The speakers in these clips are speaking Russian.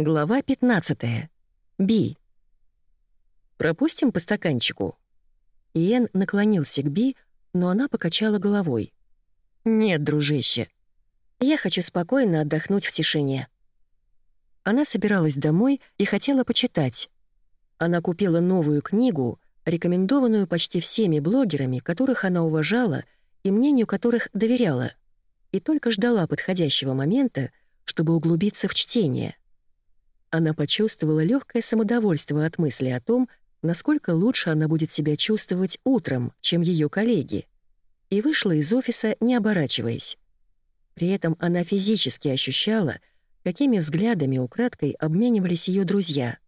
Глава 15. Би. «Пропустим по стаканчику?» Иэн наклонился к Би, но она покачала головой. «Нет, дружище. Я хочу спокойно отдохнуть в тишине». Она собиралась домой и хотела почитать. Она купила новую книгу, рекомендованную почти всеми блогерами, которых она уважала и мнению которых доверяла, и только ждала подходящего момента, чтобы углубиться в чтение. Она почувствовала легкое самодовольство от мысли о том, насколько лучше она будет себя чувствовать утром, чем ее коллеги, и вышла из офиса, не оборачиваясь. При этом она физически ощущала, какими взглядами украдкой обменивались ее друзья.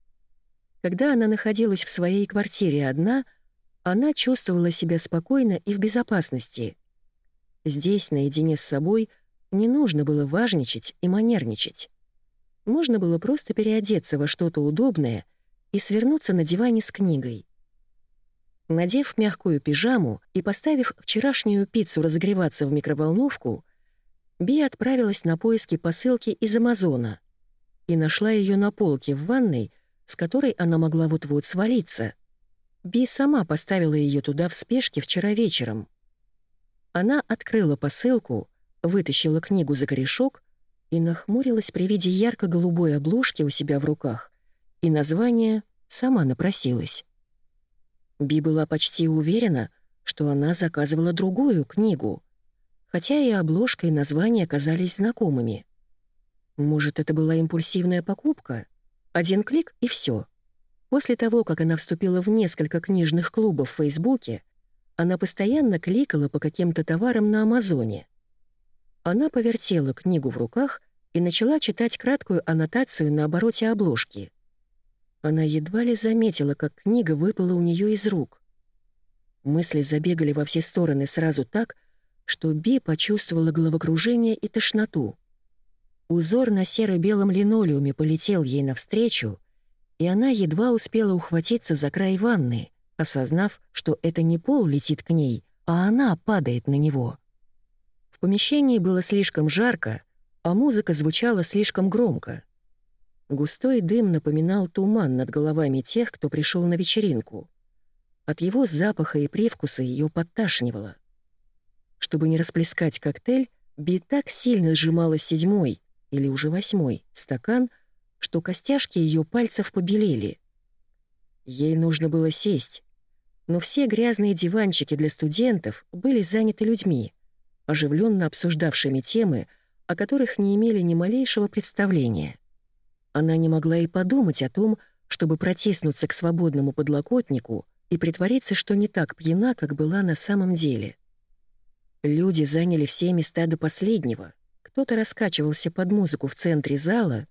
Когда она находилась в своей квартире одна, она чувствовала себя спокойно и в безопасности. Здесь, наедине с собой, не нужно было важничать и манерничать можно было просто переодеться во что-то удобное и свернуться на диване с книгой. Надев мягкую пижаму и поставив вчерашнюю пиццу разогреваться в микроволновку, Би отправилась на поиски посылки из Амазона и нашла ее на полке в ванной, с которой она могла вот-вот свалиться. Би сама поставила ее туда в спешке вчера вечером. Она открыла посылку, вытащила книгу за корешок и нахмурилась при виде ярко-голубой обложки у себя в руках, и название сама напросилась. Би была почти уверена, что она заказывала другую книгу, хотя и обложка, и название казались знакомыми. Может, это была импульсивная покупка? Один клик — и все. После того, как она вступила в несколько книжных клубов в Фейсбуке, она постоянно кликала по каким-то товарам на Амазоне. Она повертела книгу в руках и начала читать краткую аннотацию на обороте обложки. Она едва ли заметила, как книга выпала у нее из рук. Мысли забегали во все стороны сразу так, что Би почувствовала головокружение и тошноту. Узор на серо-белом линолеуме полетел ей навстречу, и она едва успела ухватиться за край ванны, осознав, что это не пол летит к ней, а она падает на него. Помещении было слишком жарко, а музыка звучала слишком громко. Густой дым напоминал туман над головами тех, кто пришел на вечеринку. От его запаха и привкуса ее подташнивало. Чтобы не расплескать коктейль, Би так сильно сжимала седьмой или уже восьмой стакан, что костяшки ее пальцев побелели. Ей нужно было сесть, но все грязные диванчики для студентов были заняты людьми, оживленно обсуждавшими темы, о которых не имели ни малейшего представления. Она не могла и подумать о том, чтобы протиснуться к свободному подлокотнику и притвориться, что не так пьяна, как была на самом деле. Люди заняли все места до последнего. Кто-то раскачивался под музыку в центре зала,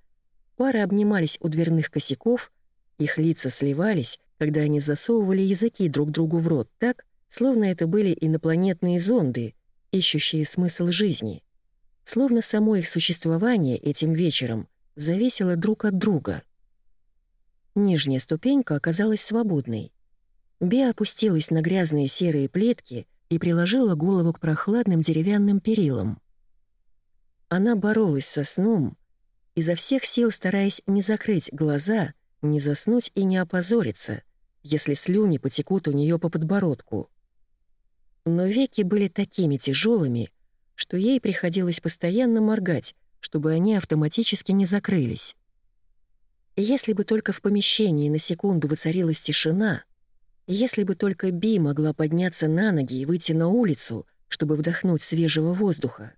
пары обнимались у дверных косяков, их лица сливались, когда они засовывали языки друг другу в рот так, словно это были инопланетные зонды, ищущие смысл жизни словно само их существование этим вечером зависело друг от друга. Нижняя ступенька оказалась свободной. Би опустилась на грязные серые плитки и приложила голову к прохладным деревянным перилам. Она боролась со сном, изо всех сил стараясь не закрыть глаза, не заснуть и не опозориться, если слюни потекут у нее по подбородку. Но веки были такими тяжелыми, что ей приходилось постоянно моргать, чтобы они автоматически не закрылись. если бы только в помещении на секунду воцарилась тишина, если бы только Би могла подняться на ноги и выйти на улицу, чтобы вдохнуть свежего воздуха,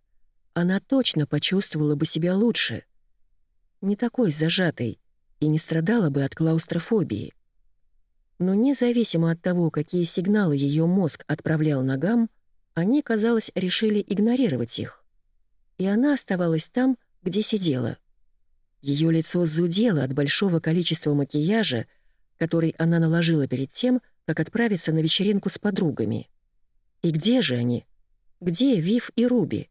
она точно почувствовала бы себя лучше. Не такой зажатой и не страдала бы от клаустрофобии. Но независимо от того, какие сигналы ее мозг отправлял ногам, они, казалось, решили игнорировать их. И она оставалась там, где сидела. Ее лицо зудело от большого количества макияжа, который она наложила перед тем, как отправиться на вечеринку с подругами. И где же они? Где Вив и Руби?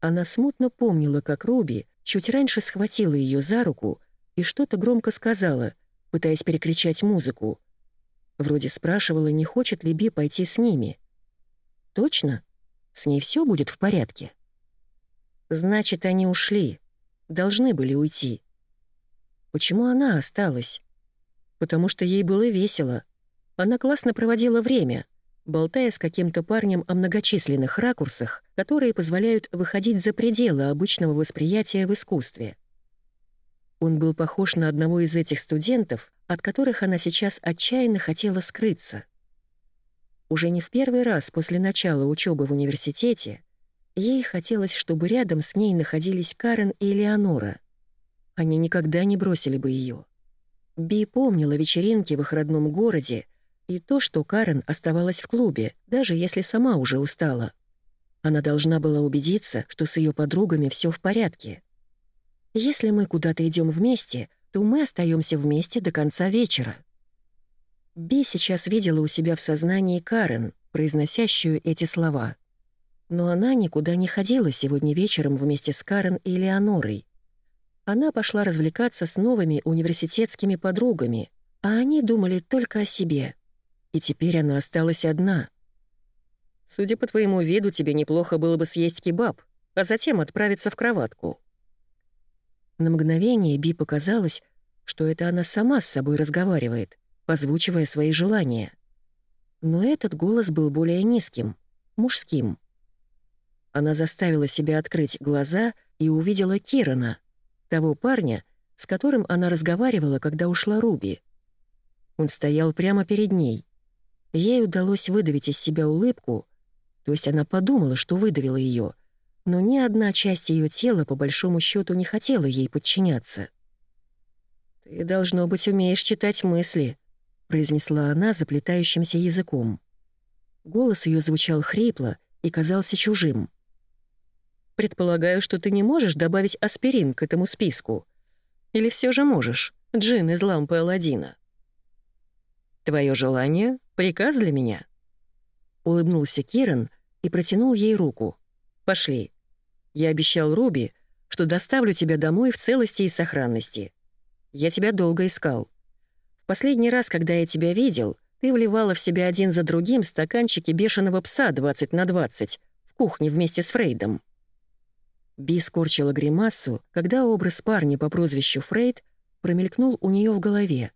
Она смутно помнила, как Руби чуть раньше схватила ее за руку и что-то громко сказала, пытаясь перекричать музыку. Вроде спрашивала, не хочет ли Би пойти с ними. Точно? С ней все будет в порядке? Значит, они ушли. Должны были уйти. Почему она осталась? Потому что ей было весело. Она классно проводила время, болтая с каким-то парнем о многочисленных ракурсах, которые позволяют выходить за пределы обычного восприятия в искусстве. Он был похож на одного из этих студентов, от которых она сейчас отчаянно хотела скрыться. Уже не в первый раз после начала учебы в университете ей хотелось, чтобы рядом с ней находились Карен и Элеонора. Они никогда не бросили бы ее. Би помнила вечеринки в их родном городе и то, что Карен оставалась в клубе, даже если сама уже устала. Она должна была убедиться, что с ее подругами все в порядке. Если мы куда-то идем вместе, то мы остаемся вместе до конца вечера. Би сейчас видела у себя в сознании Карен, произносящую эти слова. Но она никуда не ходила сегодня вечером вместе с Карен и Леонорой. Она пошла развлекаться с новыми университетскими подругами, а они думали только о себе. И теперь она осталась одна. «Судя по твоему виду, тебе неплохо было бы съесть кебаб, а затем отправиться в кроватку», на мгновение Би показалось, что это она сама с собой разговаривает, позвучивая свои желания. Но этот голос был более низким, мужским. Она заставила себя открыть глаза и увидела Кирана, того парня, с которым она разговаривала, когда ушла Руби. Он стоял прямо перед ней. Ей удалось выдавить из себя улыбку, то есть она подумала, что выдавила ее, но ни одна часть ее тела, по большому счету, не хотела ей подчиняться. «Ты, должно быть, умеешь читать мысли», — произнесла она заплетающимся языком. Голос ее звучал хрипло и казался чужим. «Предполагаю, что ты не можешь добавить аспирин к этому списку. Или все же можешь, джин из лампы Аладдина?» «Твое желание — приказ для меня?» Улыбнулся Киран и протянул ей руку. Пошли. Я обещал Руби, что доставлю тебя домой в целости и сохранности. Я тебя долго искал. В последний раз, когда я тебя видел, ты вливала в себя один за другим стаканчики бешеного пса 20 на 20 в кухне вместе с Фрейдом. Би скорчила гримасу, когда образ парня по прозвищу Фрейд промелькнул у нее в голове.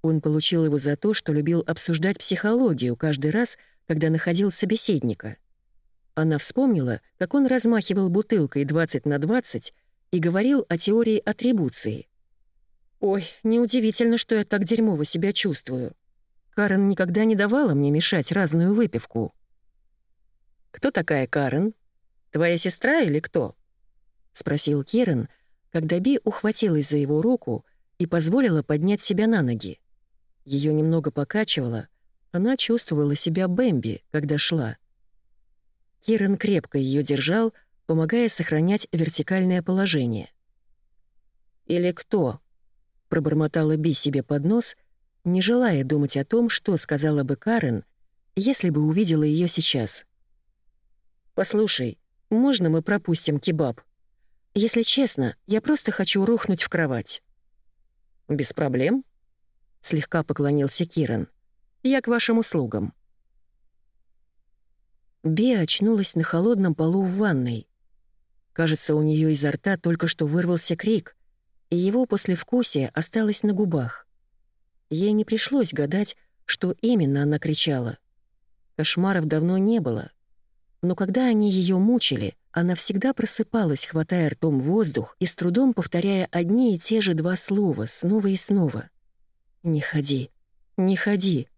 Он получил его за то, что любил обсуждать психологию каждый раз, когда находил собеседника — она вспомнила, как он размахивал бутылкой 20 на 20 и говорил о теории атрибуции. «Ой, неудивительно, что я так дерьмово себя чувствую. Карен никогда не давала мне мешать разную выпивку». «Кто такая Карен? Твоя сестра или кто?» — спросил Кирен, когда Би ухватилась за его руку и позволила поднять себя на ноги. Ее немного покачивало, она чувствовала себя Бэмби, когда шла. Киран крепко ее держал, помогая сохранять вертикальное положение. «Или кто?» — пробормотала Би себе под нос, не желая думать о том, что сказала бы Карен, если бы увидела ее сейчас. «Послушай, можно мы пропустим кебаб? Если честно, я просто хочу рухнуть в кровать». «Без проблем?» — слегка поклонился Киран. «Я к вашим услугам». Беа очнулась на холодном полу в ванной. Кажется, у нее изо рта только что вырвался крик, и его послевкусие осталось на губах. Ей не пришлось гадать, что именно она кричала. Кошмаров давно не было. Но когда они ее мучили, она всегда просыпалась, хватая ртом воздух и с трудом повторяя одни и те же два слова снова и снова. «Не ходи, не ходи,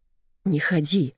не ходи».